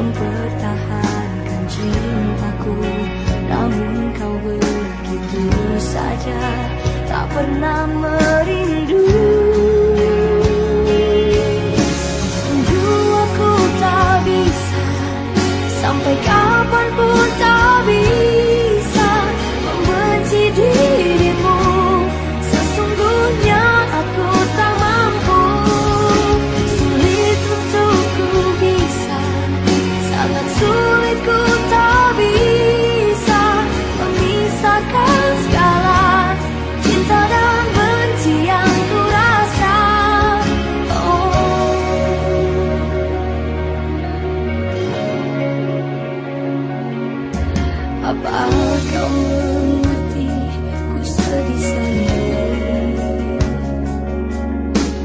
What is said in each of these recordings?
Mempertahankan cintaku Namun kau begitu saja Tak pernah merindu Apa kau mengerti? Ku sedih sendiri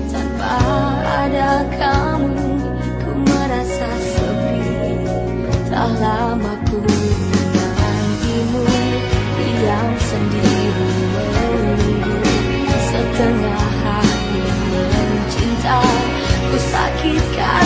Tanpa ada kamu ku merasa sepi. Tak lama ku menantimu yang sendiri menunggu. Setengah hati cinta ku sakitkan.